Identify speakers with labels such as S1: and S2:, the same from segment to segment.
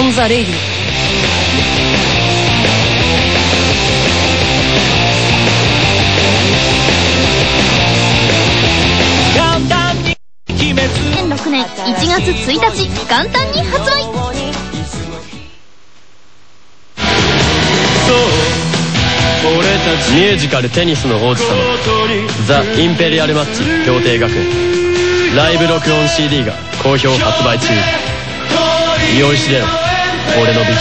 S1: オン・ザ・レイディオ。
S2: 2006年1月1日元旦に発売。
S3: ミュージカル「テニスの王子様」「ザ・インペリアル・マッチ氷帝学園」ライブ録音 CD が好評発売中。酔いしれろ俺の美技に。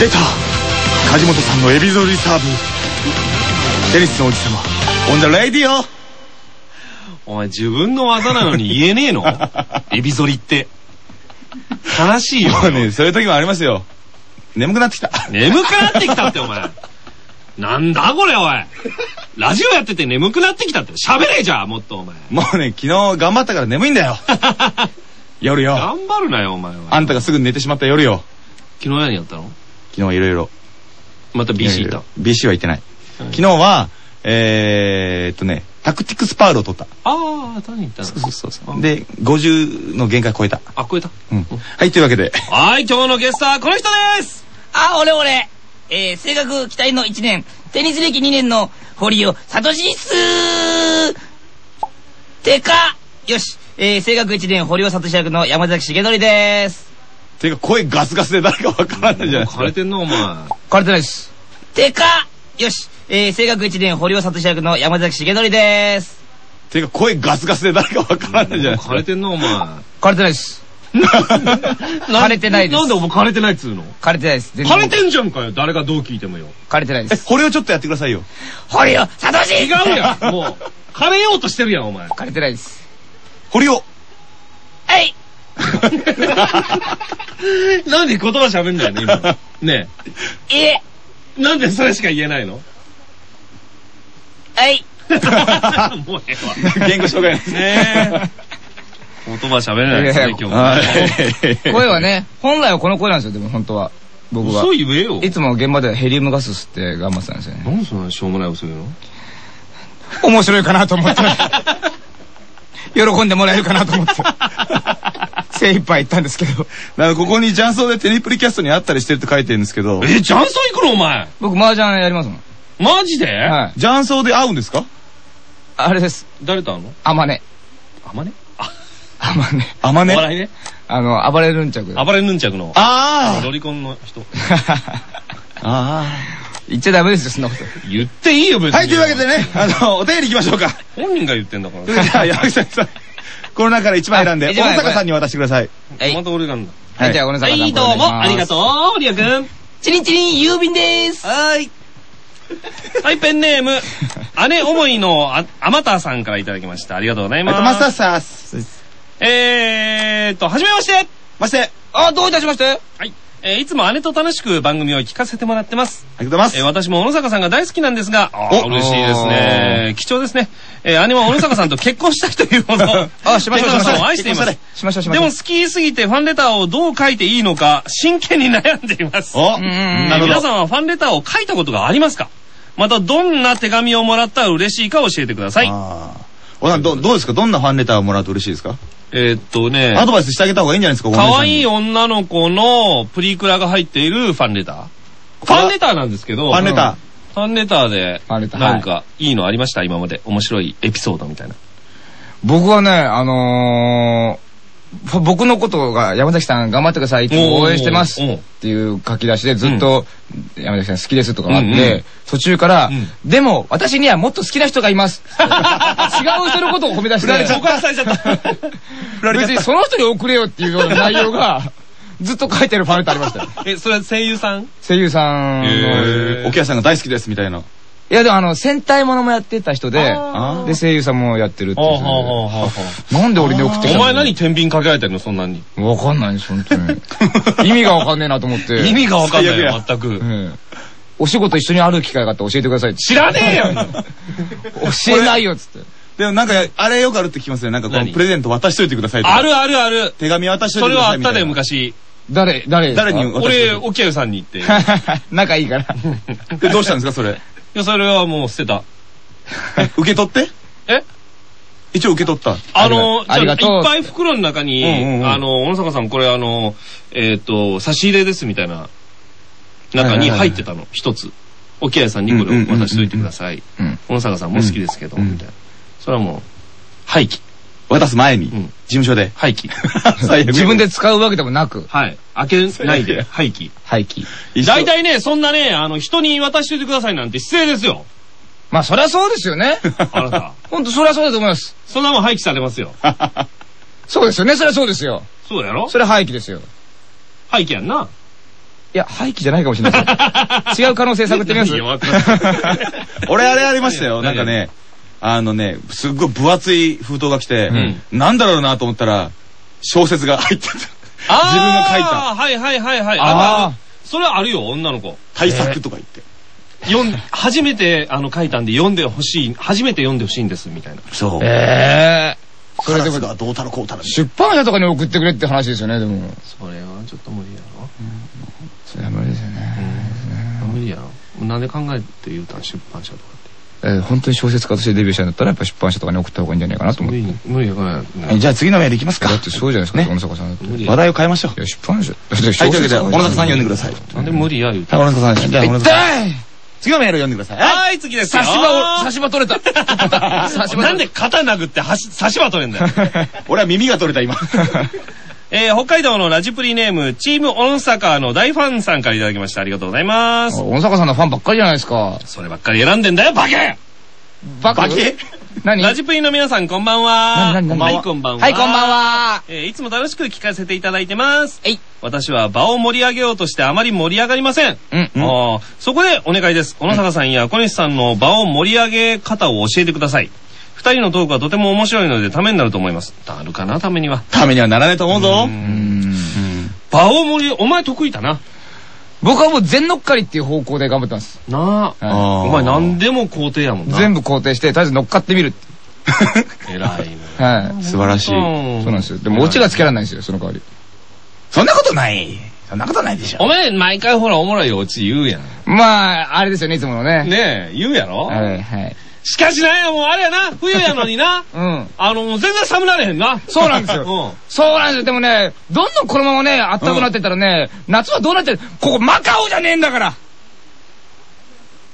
S4: 出た。梶本さんのエビゾリサーブ。テニスの王子様。オンザレイディオ。
S5: お前自分の技なのに言えねえの？エビ反りって。悲しいよ。
S4: ねそういう時もありますよ。眠くなってきた。
S5: 眠くなってきたってお前。なんだこれおい。ラジオやってて眠くなってきたって。喋れじゃんもっとお前。
S4: もうね昨日頑張ったから眠いんだよ。夜よ。
S5: 頑張るなよお前は。
S4: あんたがすぐ寝てしまった夜よ。
S5: 昨日何やったの？
S4: 昨日はいろいろ
S5: また BC いた。
S4: BC は行ってない。
S5: うん。
S4: 昨日はえー、っとねタクティクスパールを取った。
S5: ああ、何言ったの？
S4: そうそうそう。で50の限界超えた。
S5: あ、超えた？
S4: うん。はいというわけで。
S5: はい、今日のゲストはこの人です。
S6: あ、俺俺。えー、性格期待の1年、テニス歴2年の堀尾聡っすてか、よし。えー、性格1年堀尾聡役の山崎重則です。
S4: ていうか声ガスガスで誰かわからないじゃないですか
S5: 枯れてんなお前。
S6: 枯れてないです。てか、よし。えー、性格1年堀尾聡役の山崎重則です。
S4: ていうか声ガスガスで誰かわからないじゃないですか
S5: 枯れてんなお前。
S6: 枯れてないです。枯れてないです
S5: なんでお前枯れてないっつうの？
S6: 枯れてないです。全然
S5: 枯れてんじゃんかよ。誰がどう聞いてもよ。
S6: 枯れてないです。
S4: これをちょっとやってくださいよ
S6: 堀尾聡
S5: 違うやん。もう、枯れようとしてるやん、お前。
S6: 枯れてないです。
S4: 堀尾
S6: はい。
S5: なんで言葉喋んだよね、今。ね
S6: いえ、
S5: え。なんでそれしか言えないの？
S6: はい。
S5: もうええわ。
S4: 言語障害です
S5: ねえ。言葉喋れないですね、今日
S4: は
S5: ね。
S4: い
S6: 声はね、本来はこの声なんですよ、でも本当は。僕は。
S5: 嘘言えよ。
S6: いつも現場ではヘリウムガス吸って頑張ってたんですよね。
S5: なんでそんなしょうもない嘘言うの？
S6: 面白いかなと思って。喜んでもらえるかなと思って。精一杯言ったんですけど。
S4: なんかここに雀荘でテニプリキャストにあったりしてるって書いてるんですけど、
S5: え、ジャンソン行くのお前？
S6: 僕麻雀やりますもん。
S5: マジで？
S6: はい。
S4: 雀荘で会うんですか？
S6: あれです。
S5: 誰と会うの？
S6: あまね。
S5: あまねあ、
S6: あまね。
S4: あまね？
S5: お笑いね？
S6: あの、暴れるんちゃく。
S5: 暴れヌンチャクの。
S4: あ
S5: ロリコンの人。
S4: ああ
S6: 言っちゃダメですよ、そんなこと。
S5: 言っていいよ、別に。
S4: あはい、というわけでね、あの、お便り行きましょうか。
S5: 本人が言ってんだから。
S4: じゃあ、山口さん、この中から1枚選んで、
S6: あ一枚
S4: 大阪さんに渡してください。
S6: はい。
S5: また俺なんだ。
S6: はい、じゃあ、ごめんなさい。
S5: はい、どうも、ありがとう、堀谷くん。
S6: チリンチリン郵便です。
S5: はい。はい、ペンネーム、姉思いのあ、あまたさんからいただきました。ありがとうございます。
S4: マスターサース。
S5: えーっと、はじめまして
S4: まして、
S6: あ、どういたしまして
S5: はい。えーいつも姉と楽しく番組を聞かせてもらってます。
S4: ありがとうござい
S5: えー
S4: ます。
S5: 私も小野坂さんが大好きなんですが、
S4: お
S5: 嬉しいですね。貴重ですね。えー姉は小野坂さんと結婚したいというほど、
S6: あしましょう
S5: 小野坂さんを愛しています。
S6: しましょうしましょう。
S5: でも好きすぎてファンレターをどう書いていいのか真剣に悩んでいます。
S4: お
S5: 皆さんはファンレターを書いたことがありますか？またどんな手紙をもらったら嬉しいか教えてください。
S4: ああ。おさん、どどうですか？どんなファンレターをもらうと嬉しいですか？
S5: えーっとね、
S4: アドバイスしてあげた方がいいんじゃないですか
S5: 可愛い
S4: よ。
S5: 女の子のプリクラが入っているファンレター。ファンレターなんですけど、
S4: ファンレタ
S5: ファンレターで、
S6: ファンレター
S5: なんか、いいのありました？今まで。面白いエピソードみたいな。
S6: 僕はね、あのーふ僕のことが山崎さん頑張ってください、いつも応援してますっていう書き出しでずっと山崎さん好きですとかがあっ
S5: うんうん
S6: て、途中から
S5: ん、
S6: でも私にはもっと好きな人がいます。違う人のことを褒め出して。別にその人に送れよっていうような内容が、ずっと書いてるファンレターありましたよ。
S5: え、それは声優さん？
S6: 声優さんの。
S4: お客さんが大好きですみたいな。
S6: いやでもあの、戦隊ものもやってた人で、で声優さんもやってるっていう。なんで俺に送ってきた
S5: お前何天秤かけられてんの？そんなに。
S6: わかんないです、本当に。意味がわかんねえなと思って。
S5: 意味がわかんないよ、全く。
S6: ええお仕事一緒にある機会があったら教えてくださいって。
S5: 知らねえよ
S6: 教えないよっつって。
S4: でもなんか、あれよくあるって聞きますね。なんかこの
S5: 何？
S4: プレゼント渡しといてくださいとか
S5: あるあるある。
S4: 手紙渡しとい
S5: そ
S4: てくだ
S5: れはあったで。昔。
S6: 誰、誰
S4: 誰に渡し
S5: 俺、沖合さんに言って。い
S6: 仲いいから。
S4: でどうしたんですかそれ？
S5: や、それはもう捨てた。
S4: 受け取って？
S5: え？
S4: 一応受け取った。
S5: あの、じゃあいっぱい袋の中に、
S4: うんうんうん
S5: あの、小野坂さん、これあの、えっ、と、差し入れですみたいな、中に入ってたの、一つ。沖合さんにこれを渡しといてください。
S6: うん。
S5: 小野坂さんも好きですけど、
S4: うん
S5: みたいな。それはもう、廃棄。
S4: 渡す前に、
S5: うん
S4: 事務所で。
S5: 廃棄。
S6: 自分で使うわけでもなく、
S5: はい。開けないで、廃棄。
S6: 廃棄。
S5: 大体ね、そんなね、あの、人に渡しといてくださいなんて失礼ですよ。
S6: まあ、そりゃそうですよね。
S5: あなた。
S6: ほんと、そりゃそうだと思います。
S5: そんなもん廃棄されますよ。
S6: そうですよね、そりゃそうですよ。
S5: そうやろ？
S6: それは廃棄ですよ。
S5: 廃棄やんな。
S6: いや、廃棄じゃないかもしれないですよ。違う可能性探ってみます？
S4: 俺あれありましたよ。な
S5: 何
S4: んかね、あのね、すっごい分厚い封筒が来て、
S5: ん
S4: なんだろうなと思ったら、小説が入ってた。自分が書いた
S5: はいはいはいはい。
S6: あ
S5: あそれはあるよ、女の子。
S4: 対策とか言って。
S5: 読ん、初めてあの書いたんで読んでほしい、初めて読んでほしいんです、みたいな。
S4: そう。
S6: ええそれでも、
S4: がどうたらこうたら
S6: 出版社とかに送ってくれって話ですよね、でも。
S5: それはちょっと無理やろ。
S6: それは無理ですよね。
S5: 無理やろ。なんで考えて言うたん、出版社とか。
S6: えー本当に小説家としてデビューしたんだったら、やっぱ出版社とかに送った方がいいんじゃないかなと思って。
S5: 無理、無理やから。
S4: じゃあ次のメールいきますか。
S6: だってそうじゃないですか、小野坂さんだって。
S4: 話題を変えましょうい。
S6: や、出版社。
S4: はい、というわけで、小野坂さん読んでくだ
S6: さ
S4: い。
S5: なんで無理や言うて。
S4: 小野坂さん。じゃあ、小野坂さん。次のメール読んでください。はい。
S5: 次ですよ。
S6: 差し歯を、差し歯取れた。
S5: なんで肩殴って差し歯取れんだよ。
S4: 俺は耳が取れた、今。
S5: えー、北海道のラジプリネーム、チームオンサカーの大ファンさんからいただきました。ありがとうございます。
S6: 小野坂さんのファンばっかりじゃないですか。
S5: そればっかり選んでんだよ、バケ
S6: バ
S4: ケ？
S6: 何？
S5: ラジプリの皆さん、こんばんは。
S6: 何？何？何？
S5: はい、こんばんは。
S6: はい、こんばん。は。
S5: えーいつも楽しく聞かせていただいてます。
S6: えい。
S5: 私は場を盛り上げようとしてあまり盛り上がりません。
S6: うん。
S5: あーそこでお願いです。小野坂さんや小西さんの場を盛り上げ方を教えてください。二人のトークはとても面白いのでためになると思います。なるかな、ためには。
S4: ためにはならないと思うぞ。
S6: うん。
S5: 場を盛り、お前得意だな。
S6: 僕はもう全乗っかりっていう方向で頑張ってます。
S5: なあ。お前何でも肯定やもんな。
S6: い全部肯定して、とりあえず乗っかってみるって。
S5: 偉いね。
S6: はい。
S4: 素晴らしい。
S5: うん
S6: そうなんですよ。でもオチがつけられないんですよ、その代わり。
S4: そんなことない。そんなことないでしょ。
S5: お前、毎回ほら、おもろいオチ言うやん。
S6: まあ、あれですよね、いつものね。
S5: ねえ、言うやろ？
S6: はい、はい。
S5: しかしなもうあれやな、冬やのにな。
S6: うん。
S5: あの、もう全然寒なれへんな。
S6: そうなんですよ
S5: うん。
S6: そうなんですよ。でもね、どんどんこのままね、あったかくなってったらね、夏はどうなってる？ここマカオじゃねえんだから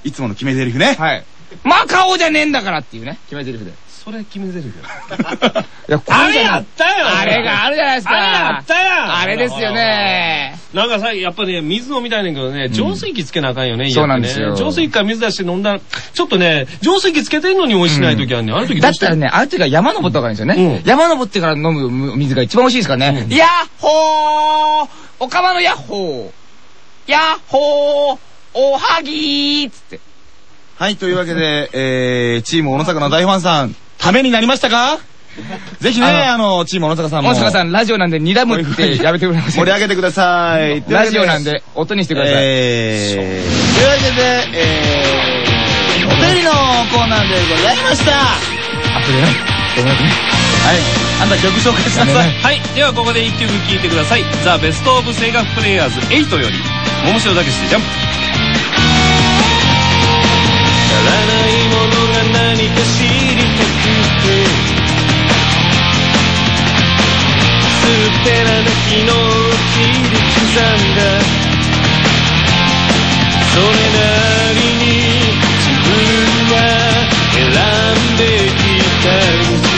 S4: いつもの決め台詞ね。
S6: はい。マカオじゃねえんだからっていうね、決め台詞で。い
S5: それ決め台詞や。あれやったよ
S6: あれがあるじゃないですか。
S5: あれやったやん
S6: あれですよね。
S5: なんかさ、やっぱね、水飲みたいねんけどね、浄水器つけなあかんよね、
S6: そうなんですよ
S5: 浄水器から水出して飲んだら、ちょっとね、浄水器つけてんのに美味しない時あるねん。あの時どうして
S6: だったらね、ある時は山登った方がいいんですよね。
S5: うん
S6: 山登ってから飲む水が一番美味しいですからね。ヤッホーおかまのヤッホーヤッホーおはぎーつって。
S4: はい、というわけで、えー、チーム小野坂の大ファンさん、ためになりましたか？ぜひね、
S6: あ
S4: あの、チーム小野坂さんも。
S6: 大阪さん、ラジオなんで睨むってやめてくれません
S4: 盛り上げてください。
S6: ラジオなんで音にしてください。
S4: えー、というわけで、えー、お便りのコーナーでございました。は
S6: あ、それね。ごめんなさいね。
S4: い。あんた曲紹介しなさい。
S5: はい。ではここで一曲聴いてください。ザ・ベスト・オブ・声楽プレイヤーズ8より、面白だけしてジャンプ。足らないものが何か知りすて薄っぺらな機能を切り刻んだ。それなりに自分は選んできた道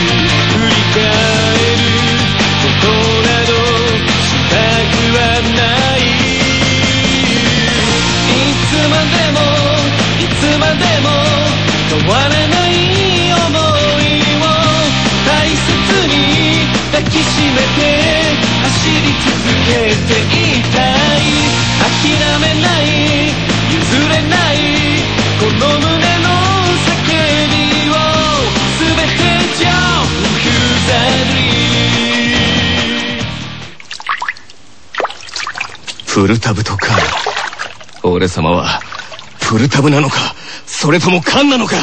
S5: プルタブとか。俺様はプルタブなのかそれともカンなのか。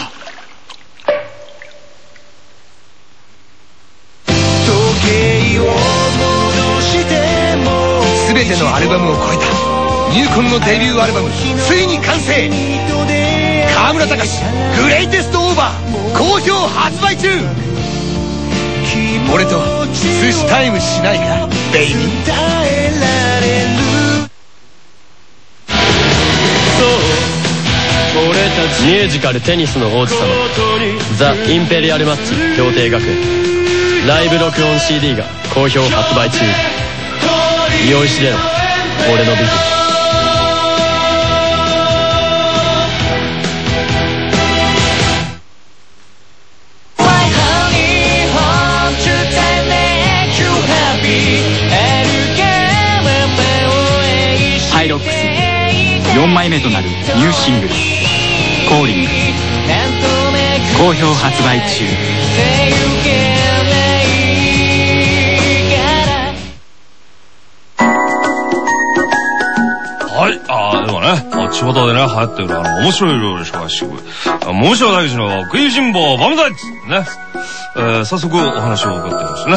S5: 時計を戻して
S6: のアルバムを超えた、ニューコンのデビューアルバム、ついに完成。カ河村隆グレイテストオーバー好評発売中。俺と寿司タイムしないかベイビー
S3: ミュージカル「テニスの王子様」「ザ・インペリアルマッチ協定学園」ライブ録音 CD が好評発売中。イオイシレオン俺のビジ
S7: ハイロックス4枚目となるニューシングル「コーリング」好評発売中
S5: はい、あー、でもね、あ巷でね、流行ってるあの、面白い料理紹介してくる。あ面白い大事の食いしん坊万歳ね。えー、早速お話を伺ってますね。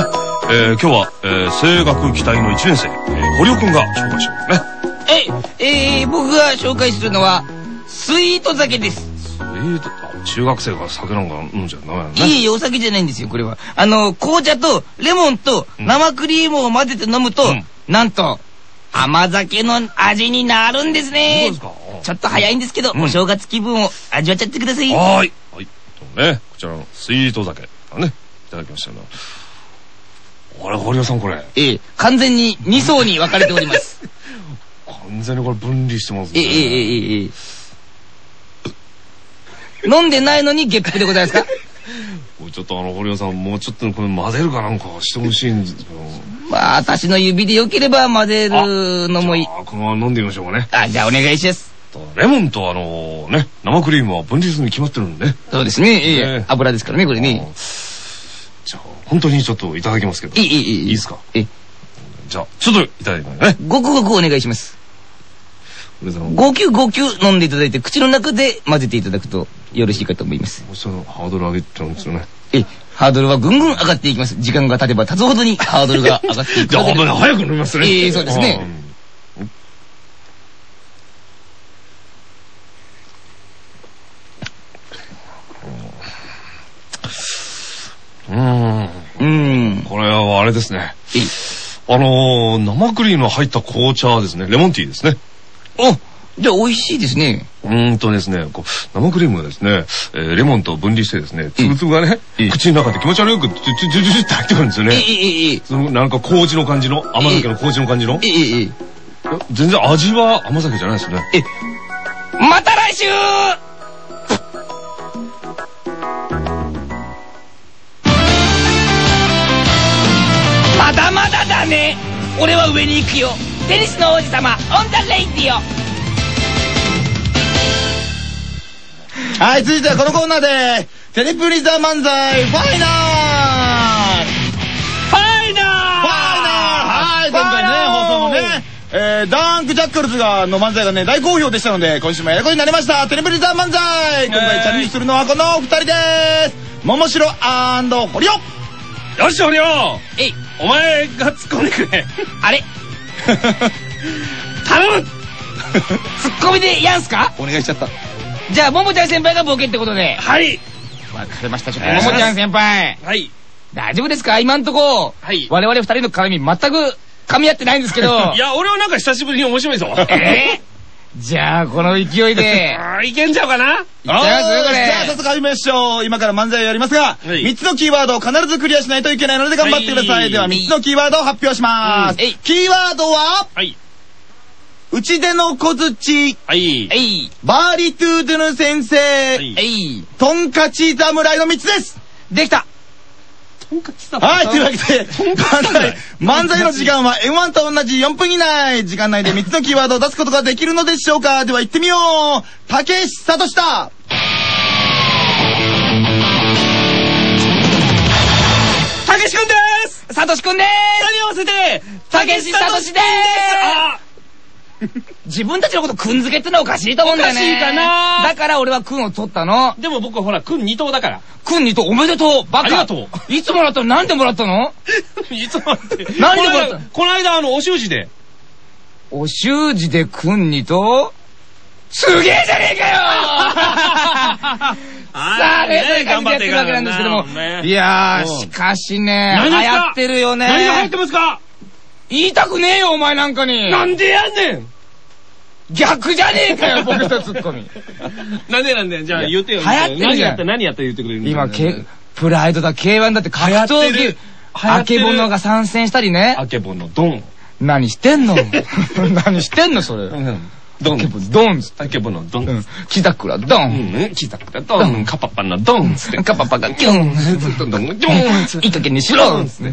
S5: えー、今日は、えー、声楽期待の1年生、えー、堀尾くんが紹介してくれるね。
S6: え、えー、僕が紹介するのは、スイート酒です。
S5: えーと、あ中学生が酒なんか飲んじゃダメなのね。
S6: いえいえ、お酒じゃないんですよ、これは。あの、紅茶とレモンと生クリームを混ぜて飲むと、
S5: うん
S6: なんと、甘酒の味になるんです
S5: そう
S6: ね
S5: ですか？
S6: ちょっと早いんですけど、
S5: うん
S6: お正月気分を味わっちゃってください。
S5: はーい。はい。とね、こちらのスイート酒。ね、いただきましたよ。あれ、堀尾さんこれ、
S6: ええ、完全に2層に分かれております。
S5: 完全にこれ分離してますね。
S6: ええ、ええ、ええ、ええ。飲んでないのにゲップでございますか？
S5: もうちょっとあの、堀尾さん、もうちょっとこれ混ぜるかなんかしてほしいんですけど。
S6: まあ、私の指でよければ混ぜるのもいい
S5: あ、このまま飲んでみましょうかね。
S6: あ、じゃあお願いします。
S5: レモンとあのね、生クリームは分離するに決まってるんでね。
S6: そうですね。ええ
S5: ね
S6: 油ですからね、これね。
S5: じゃあ、本当にちょっといただきますけど。
S6: いい、いい、いい。
S5: いいですか？
S6: ええ、
S5: じゃあ、ちょっといただいてね。
S6: ごくごくお願いします。
S5: 堀尾さん、も
S6: 5球5球飲んでいただいて、口の中で混ぜていただくとよろしいかと思います。
S5: うちょっとハードル上げちゃうんですよね。
S6: え、ハードルはぐんぐん上がっていきます。時間が経てば経つほどにハードルが上がっていく
S5: じゃあ。早く飲みますね。
S6: ええそうですね
S5: うん。う
S6: ん。
S5: これはあれですね。
S6: え、
S5: あのー、生クリームの入った紅茶ですね。レモンティーですね。
S6: おじゃあ美味しいですね。
S5: うーんとですね、こう、生クリームがですね、えーレモンと分離してですね、つぶつぶがね、
S6: ええ
S5: 口の中で気持ち悪く、チュチュチュチュって入ってくるんですよ
S6: え、え、
S5: ね。
S6: え、え、
S5: そのなんか麹の感じの、甘酒の麹の感じの
S6: え、。え、え、
S5: 全然味は甘酒じゃないですね。
S6: え、また来週まだまだだね俺は上に行くよテニスの王子様オンザレイディオ。
S4: はい、続いてはこのコーナーで、テニプリ・ザ・漫才ファイナル。
S6: ファイナ
S4: ファイナル！はい、前回ね、放送のね、えー、ダンクジャッカルズが、の漫才がね、大好評でしたので、今週もやることになりました、テニプリ・ザ・漫才！今回チャレンジするのはこの二人です。桃城堀尾。
S5: よし、堀尾！
S6: えい。
S5: お前が突っ込んでくれ。
S6: あれ？
S5: 頼む
S6: ツッコミでやんすか？
S4: お願いしちゃった。
S6: じゃあ、ももちゃん先輩がボケってことで。
S5: はい
S6: わかりました。ちょっと、ももちゃん先輩。
S5: はい。
S6: 大丈夫ですか？今んとこ、
S5: はい
S6: 我々二人の絡み全く噛み合ってないんですけど。
S5: いや、俺はなんか久しぶりに面白いぞ。
S6: えー？じゃあ、この勢いで、
S5: いけんちゃうかな？い
S6: っちゃいますこれ。
S4: じゃあ、早速始めましょう。今から漫才をやりますが、
S5: はい。
S4: 3つのキーワードを必ずクリアしないといけないので頑張ってください。
S5: はい。
S4: では、3つのキーワードを発表します。
S6: うん。
S4: キーワードは、
S5: はい。
S4: 内出の小槌、
S5: はい。
S4: バーリトゥードゥヌ先生、
S5: い。
S6: えい、
S4: トンカチ侍の3つです。
S6: できた
S4: はい、というわけで、漫才、の時間は M1 と同じ4分以内。時間内で3つのキーワードを出すことができるのでしょうか？では行ってみよう。竹石聡だ
S5: た。けしくんです。
S6: さとしくんで
S5: 何合わせて
S6: たけしさとしで
S5: あ
S6: す 自分たちのことくんづけってのはおかしいと思うんだよね。
S5: おかしいかな
S6: だから俺はくんを取ったの。
S5: でも僕はほら、くん二刀だから。
S6: くん二刀おめでとうバカ
S5: ありがと
S6: ういつもらったの？なんでもらったの？
S5: いつもらって。
S6: なんでもらったの？
S5: この間あの、お習字で。
S6: お習字でくん二刀すげえじゃねえかよ さあ、ね、冷蔵庫でやってるわけなんですけども。いやー、しかしね、流行ってるよね。
S5: 何が流行ってますか？
S6: 言いたくねえよ、お前なんかに。
S5: なんでやねん
S6: 逆じゃねえかよ、僕とツッコミ。
S5: なんでなんでじゃあ言ってよ。
S6: 流行ってる
S5: 何やった何やった言ってくれる
S6: んだ今、プライドだ、K1 だって格闘技、あけぼのが参戦したりね。
S5: あけぼの、ドン。
S6: 何してんの？何してんの、それ。
S5: うん
S6: ドン。ドン。
S5: あけぼのドン。
S6: キザクラドン。
S5: キザクラドン。カパパのドンつって。
S6: カパパがキュン。
S5: ずっとドン。ドン。
S6: いい加減にしろ。つって。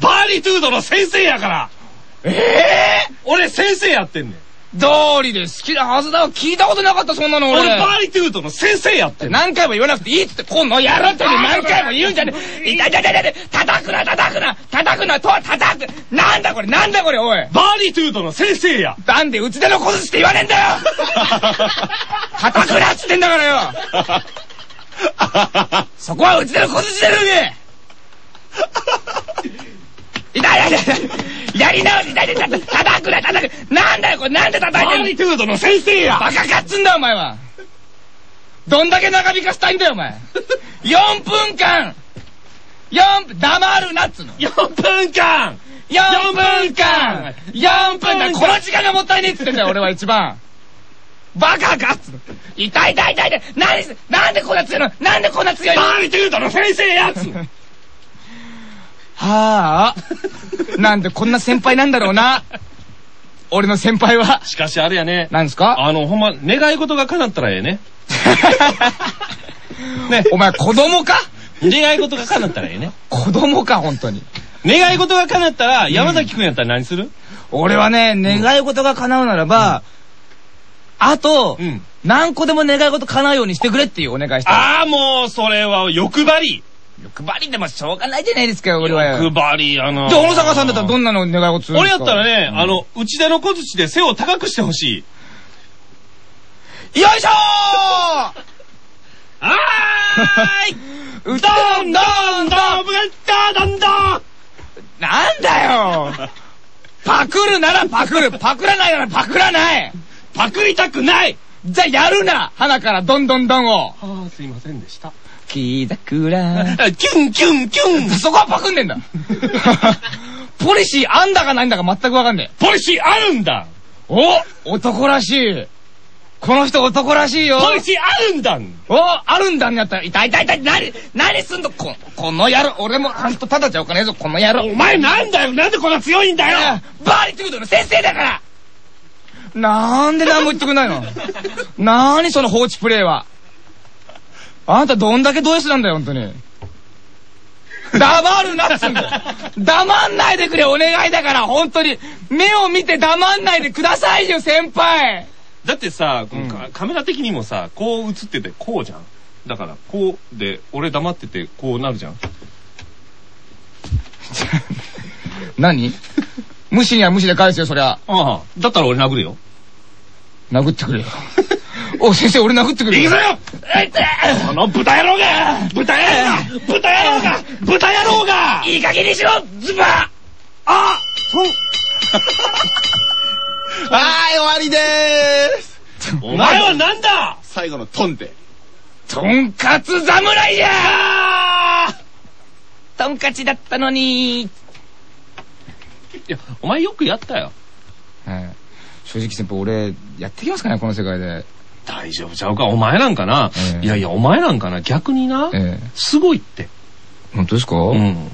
S5: トゥードの先生やから。
S6: ええ
S5: 俺先生やってんねん。
S6: 道理で好きなはずだわ聞いたことなかったそんなの俺。
S5: 俺バーリトゥードの先生やって
S6: 何回も言わなくていいっつって、この野郎って何回も言うんじゃねえ。痛い痛い痛い痛い叩くな叩くな。叩くなとは叩くな。んだこれなんだこれおい。
S5: バーリトゥードの先生や。
S6: なんでうちでの小槌って言わねえんだよ。叩くなっつってんだからよ。そこはうちでの小槌だろうね痛い痛い痛いやり直し痛い痛い叩くな叩く。なんだよこれなんで叩いてんの？
S5: バーリトゥードの先生や。
S6: バカかっつんだよお前は。どんだけ長引かしたいんだよお前。4分間。4分黙るなっつうの。
S5: 4分間。
S6: 4分間 !4 分間この時間がもったいねえっつってんだよ、俺は一番。バカかっつうの。痛い痛い痛い痛い。何すなんでこんな強いの？なんでこんな強いの？
S5: バーリトゥードの先生やつ
S6: はあ。なんでこんな先輩なんだろうな。俺の先輩は。
S5: しかしあれやね。
S6: なんですか？
S5: あのほんま願い事が叶ったらええね。
S6: ね、お前子供か？
S5: 願い事が叶ったらええね。
S6: 子供か、本当に。
S5: 願い事が叶ったら山崎くんやったら何する？
S6: 俺はね、願い事が叶うならば、あと、
S5: うん。
S6: 何個でも願い事叶うようにしてくれっていうお願いしたの。
S5: ああもうそれは欲張り
S6: 欲張りでもしょうがないじゃないですか、俺は。
S5: 欲張りやな。
S6: じゃあ、小野坂さんだったらどんなの願い事するんですか？
S5: 俺やったらね、あの、内田の小槌で背を高くしてほしい。
S6: よいしょ
S5: あーい！
S6: ー う
S5: どんどんどんぶったどんどん
S6: なんだよ！パクるならパクる。パクらないならパクらない。
S5: パクりたくない。
S6: じゃあやるな！花からどんどんどんを。
S5: ああ、すいませんでした。
S6: 木桜
S5: あキュンキュンキュン。
S6: そこはパクんねんだ ポリシーあんだかないんだか全くわかんねえ。
S5: ポリシーあるんだ。
S6: お男らしい。この人男らしいよ。
S5: ポリシーあるんだ。
S6: おあるんだんやったら痛い痛い痛い。何何すんの？ここの野郎。俺もほんとただじゃおかねえぞ。この野郎。
S5: お前なんだよ。なんでこんな強いんだよ。
S6: バーリトゥードの先生だから。なんで何も言ってくんないの？なーにその放置プレイは？あんたどんだけド S なんだよ、ほんとに。黙るなっつうんだよ。黙んないでくれ、お願いだから、ほんとに。目を見て黙んないでくださいよ、先輩。
S5: だってさ、このカカメラ的にもさ、こう映っててこうじゃん。だから、こうで、俺黙っててこうなるじゃん。
S6: 何？無視には無視で返すよ、そりゃ。
S5: ああ、だったら俺殴るよ。
S6: 殴ってくれよ。お、先生、俺殴ってくれよ。
S5: 行くぞよこの豚野郎が豚野郎が豚野郎が豚野郎が
S6: いい加減にしろズバ
S5: あそん
S4: はい、終わりでーす。
S5: お前はなんだ？
S4: 最後のトンで。
S6: とんかつ侍じゃーとんかちだったのに
S5: いや、お前よくやったよ。
S6: はい。正直先輩、俺、やってきますかね、この世界で。
S5: 大丈夫ちゃうか？お前なんかな、
S6: ええ
S5: いやいや、お前なんかな？逆にな、
S6: ええ
S5: すごいって。
S6: 本当ですか？
S5: うん。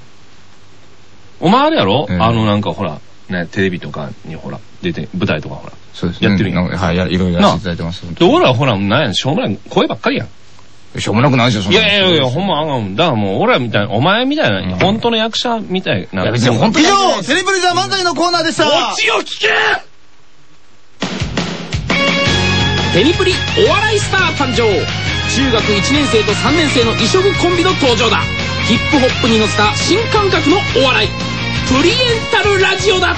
S5: お前あれやろ、
S6: ええ
S5: あのなんかほら、ね、テレビとかにほら、出て、舞台とかほら。
S6: そうです
S5: やってるんや
S6: うんはい、やいろいろやらせていただいてます。本
S5: で、俺らほら、なんやしょうもない声ばっかりやん。
S6: しょうもなくないですよ、そん
S5: い
S6: なの
S5: やいやいや、ほんまあかん。だからもう、俺らみたいな、お前みたいな、
S6: うん
S5: 本当の役者みたいな。
S6: いや別に本当
S4: 以上、テレビリザ漫才のコーナーでした。
S5: こっちを聞け
S8: テニプリお笑いスター誕生中学1年生と3年生の異色コンビの登場だヒップホップに乗せた新感覚のお笑いプリエンタルラジオだ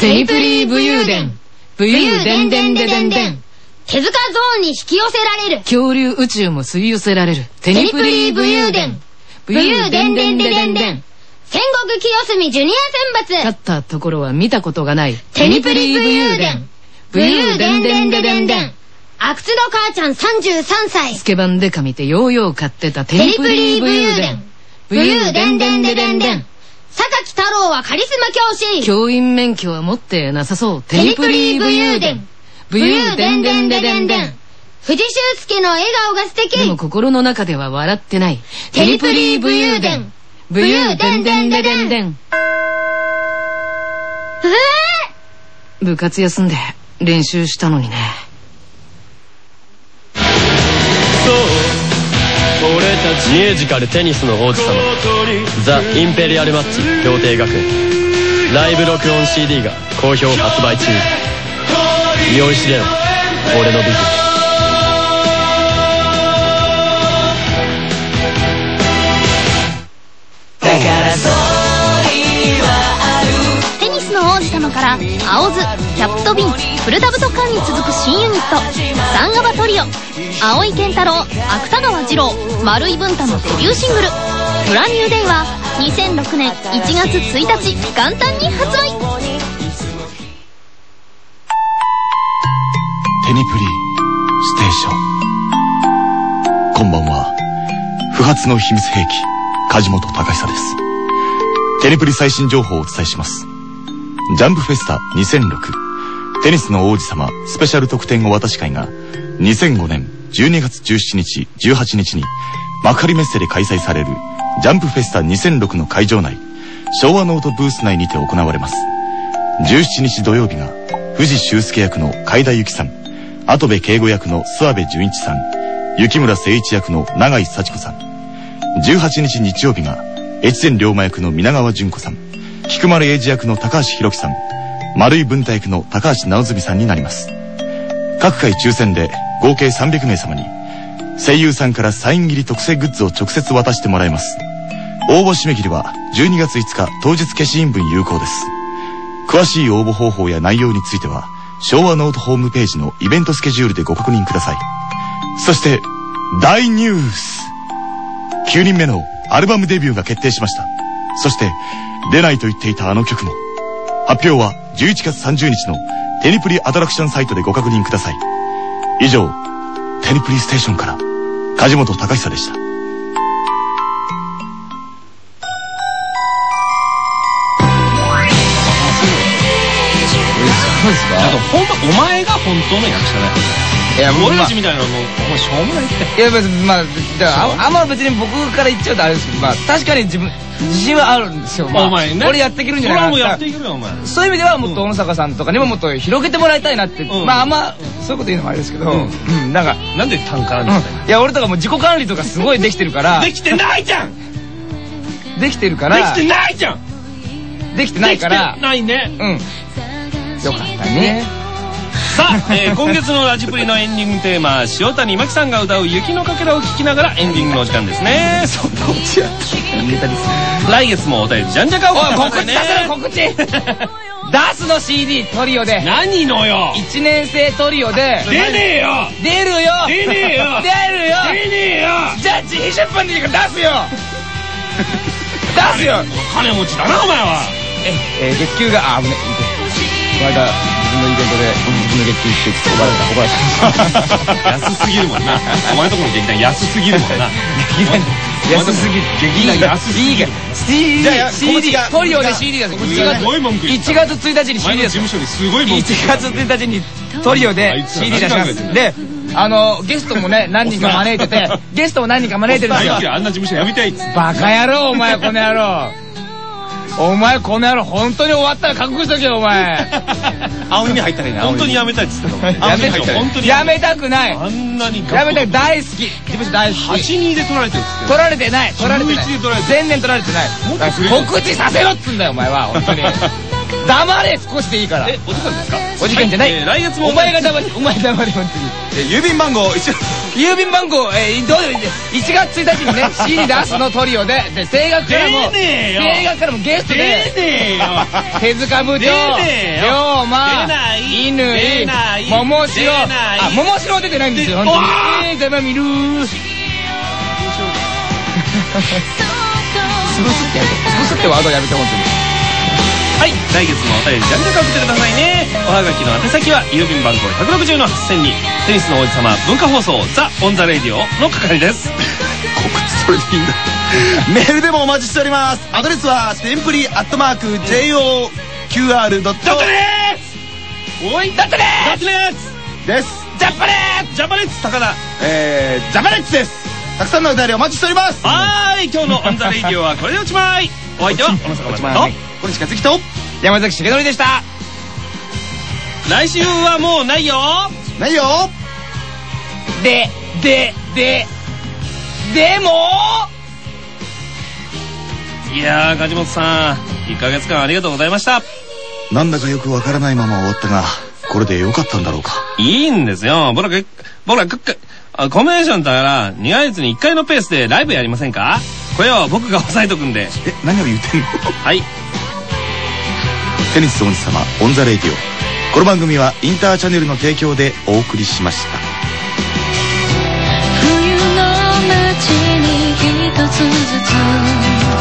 S1: テニプリ武勇伝。武勇伝伝で伝伝。
S9: 手塚ゾーンに引き寄せられる。
S1: 恐竜宇宙も吸い寄せられる。テニプリ武勇伝。武勇伝伝で伝伝。
S9: 戦国清澄ジュニア選抜。
S1: 勝ったところは見たことがない。
S9: テニプリ武勇伝。武勇伝伝で伝伝。阿久津の母ちゃん33歳。
S1: スケバンデカ見てヨーヨー買ってたテニプリ武勇伝。
S9: 武勇伝伝で伝伝。榊太郎はカリスマ教師。
S1: 教員免許は持ってなさそう。テニプリ武勇伝。
S9: 武勇伝伝で伝伝。藤修介の笑顔が素敵。
S1: でも心の中では笑ってない。
S9: テニプリ武勇伝。
S1: 武勇伝伝で伝伝。
S9: え
S1: 部活休んで練習したのにね。
S3: 俺たちミュージカルテニスの王子様。ザ・インペリアルマッチ協定学園。ライブ録音 CD が好評発売中。酔いしれよ俺のビジ
S9: テニスの王子様から青ズキャットビンプルダブトカンに続く新ユニットサンガバトリオ青井健太郎芥川二郎丸井文太のデビューシングル「ブランニューデイ」は2006年1月1日元旦に発売。
S4: テニプリステーション。こんばんは。不発の秘密兵器梶本隆久です。テニプリ最新情報をお伝えします。ジャンプフェスタ2006テニスの王子様スペシャル特典お渡し会が2005年12月17日18日に幕張メッセで開催されるジャンプフェスタ2006の会場内昭和ノートブース内にて行われます。17日土曜日が藤修介役の海田由紀さん跡部敬吾役の諏訪部純一さん雪村誠一役の永井幸子さん。18日日曜日が越前龍馬役の皆川淳子さん。菊丸英二役の高橋宏樹さん丸井文太役の高橋直澄さんになります。各回抽選で合計300名様に声優さんからサイン入り特製グッズを直接渡してもらえます。応募締め切りは12月5日当日消印分有効です。詳しい応募方法や内容については昭和ノートホームページのイベントスケジュールでご確認ください。そして大ニュース。9人目のアルバムデビューが決定しました。そして出ないと言っていたあの曲も。発表は11月30日のテニプリアトラクションサイトでご確認ください。以上テニプリステーションから梶本隆久でした。
S6: そうです
S5: あと本当お前が本当の役者だよ
S6: いやもう
S5: 俺たちみたいなのもうしょうもないって。
S6: いや別にまあだからああんま別に僕から言っちゃうとあれですけどまあ確かに自分自信はあるんですよ、まあ、
S5: お前ね。
S6: 俺やっていけるんじゃないか。な
S5: それはもうやっていけるよお前。
S6: そういう意味ではもっと小野坂さんとかにももっと広げてもらいたいなって、
S5: うん。
S6: まああんまそういうこと言うのもあれですけど、
S5: うん。
S6: うんなんか、
S5: なんで単価
S6: うん
S5: なんだよ
S6: いや俺とかもう自己管理とかすごいできてるから。
S5: できてないじゃん！で
S6: できてるから。
S5: きてないじゃん！
S6: できてないから。
S5: できてないね。
S6: うん。よかったね
S5: さあ、えー今月のラジプリのエンディングテーマ塩谷真紀さんが歌う「雪のかけら」を聴きながらエンディングのお時間ですね。そ
S6: です。
S5: 来月もお便りじゃんじゃか
S6: お告知させろ告知。ダスの CD トリオで。
S5: 何のよ。
S6: 1年生トリオで。
S5: 出ねえよ。
S6: 出るよ。
S5: 出ねえよ。
S6: 出るよ。
S5: 出ねえよ。
S6: じゃあ自費出版でいいから出すよ。出すよ。
S5: 金持ちだなお前は。
S6: えー月給があ危ねこの間自分のイベントで自分の月給って怒られた怒られた
S5: 安すぎるもんな。お前のとこの劇団安すぎるもんな。
S6: 安すぎる
S5: 劇団安すぎる。
S6: CD トリオで CD です1
S5: す
S6: 月
S5: ごい文句言った
S6: 1月1日に CD です
S5: の事務所にすごい文句
S6: 1月1日にトリオ
S5: あ
S6: で CD 出します。であのゲストもね何人か招いててゲストも何人か招いてるんですよ。
S5: あんな事務所やめたい
S6: バカ野郎お前この野郎お前この野郎本当に終わったら覚悟しとけよお前。
S4: 青海に入ったらいいな
S5: 本当にやめたいっつってたの
S6: やめ
S5: あの事務所本当に
S6: やめたくない。
S5: あんなに
S6: やめたく大好き。事務所大好き。
S5: 82で取られてるっつって。
S6: 取られてない。取られてない。
S5: 11で取られてる。
S6: 全然取られてない。告知させろっつんだよお前は。本当に 黙れ少しでいいから。
S5: えお時間ですか？
S6: お時間じゃない、
S5: えー来月も
S6: お前が黙れ お前黙れ本当に。
S4: え郵便番号一応
S6: 郵便番号、えー、どう1月1日にね CD 出すのトリオでで声楽からも
S5: 出ねえよ。
S6: 声楽からもゲストで
S5: 出ねえよ。
S6: 手塚部長
S5: 出ねえよ。
S6: 龍馬
S5: 出ない。
S6: 乾
S5: 出ない。
S6: 桃城。
S5: 出ない。
S6: あ桃城は出てないんですよ本当に。
S5: わあ
S6: えー、ざまみるー。潰す。ってやめて潰すってワードやめて本当に
S5: はい来月もお便りじゃんじゃんかけてくださいね。おはがきの宛先は郵便番号160の8000に。テニスの王子様文化放送ザ・オン・ザ・レディオの係です。
S4: 告知それでいいんだ。メールでもお待ちしております。アドレスはテンプリアットマーク JOQR ドット
S5: おいだってねだってね
S4: です。
S5: ジャパネッジャパネッツ高田。
S4: えー、ジャパネッツです。たくさんのお便りお待ちしております。
S5: はーい今日のオン・ザ・レディオはこれでおしまい。お相手は小野坂町と
S4: 小西克樹と。
S6: 山崎重則でした。
S5: 来週はもうないよ。
S4: ないよ。
S6: ででででも。
S5: いやー梶本さん1ヶ月間ありがとうございました。
S4: なんだかよくわからないまま終わったがこれでよかったんだろうか。
S5: いいんですよ。僕ら僕らくっかあコンビネーションだから2ヶ月に1回のペースでライブやりませんか？これは僕が押さえとくんで。
S4: え何を言ってんの？
S5: はい
S4: テニス王子様オンザレイディオ。この番組はインターチャネルの提供でお送りしました。
S10: 冬の街に一つずつ